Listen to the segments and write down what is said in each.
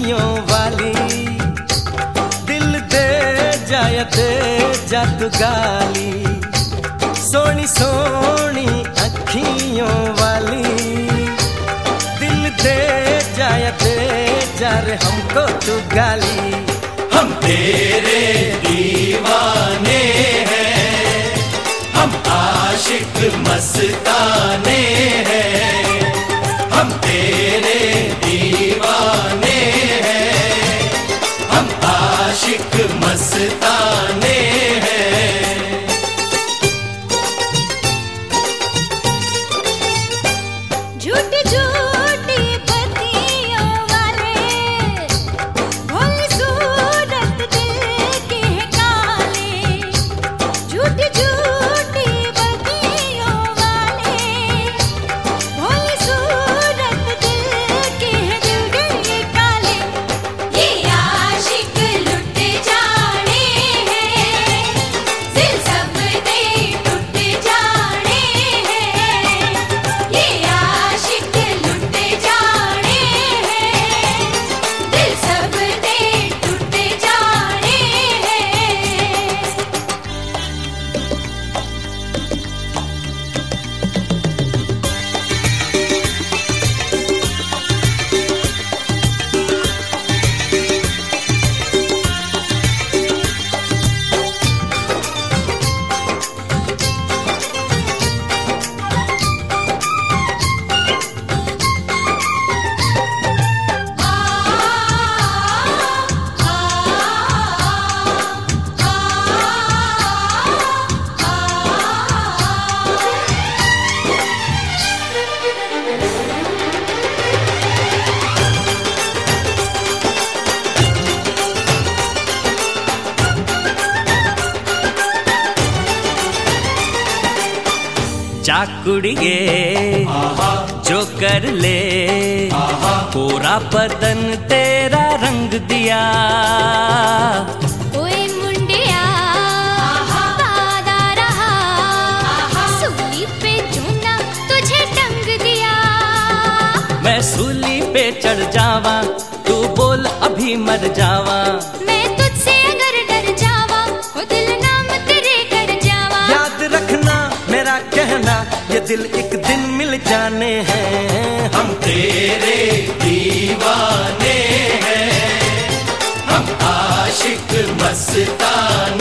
दुनियों वाली। दिल दे जायते जातु गाली। सोनी सोनी अखियों वाली। दिल दे जायते जर हमको तू गाली। हम तेरे दीवाने हैं। हम आशिक मस्ताने हैं। हम तेरे चाकुड़िए जो कर ले। पूरा बदन तेरा रंग दिया। ओए मुंडिया दादा रहा। सूली पे चूना तुझे टंग दिया। मैं सूली पे चढ़ जावा तू बोल अभी मर जावा। दिल एक दिन मिल जाने हैं। हम तेरे दीवाने हैं। हम आशिक मस्ताने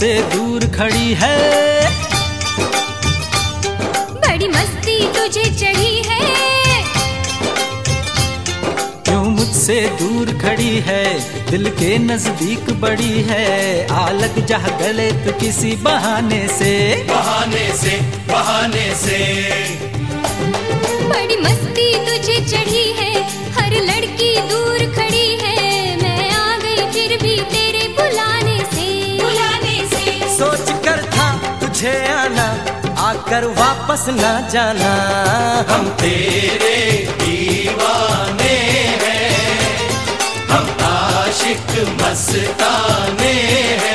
मुझसे दूर खड़ी है। बड़ी मस्ती तुझे चढ़ी है। क्यों मुझसे दूर खड़ी है? दिल के नज़दीक बड़ी है। आ लग जा गले तो किसी बहाने से। बहाने से बहाने से। बड़ी मस्ती तुझे आकर वापस ना जाना। हम तेरे दीवाने हैं हम आशिक मस्ताने हैं।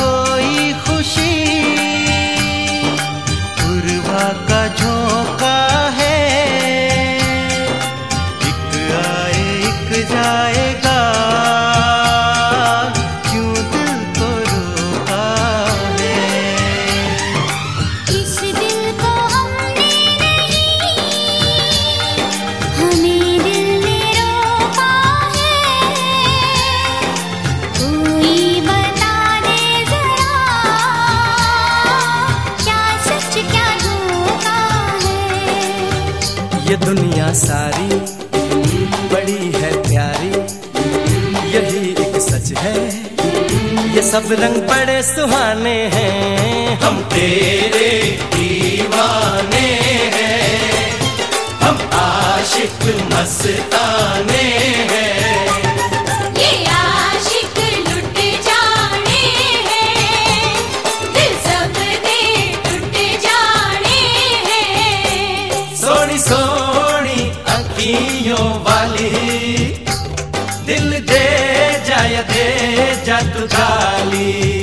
कोई खुशी ये दुनिया सारी बड़ी है प्यारी, यही एक सच है। ये सब रंग बड़े सुहाने हैं। हम तेरे दीवाने हैं। हम आशिक मस्ताने हैं सोनी अखियों वाली। दिल दे जाया दे जा गाली।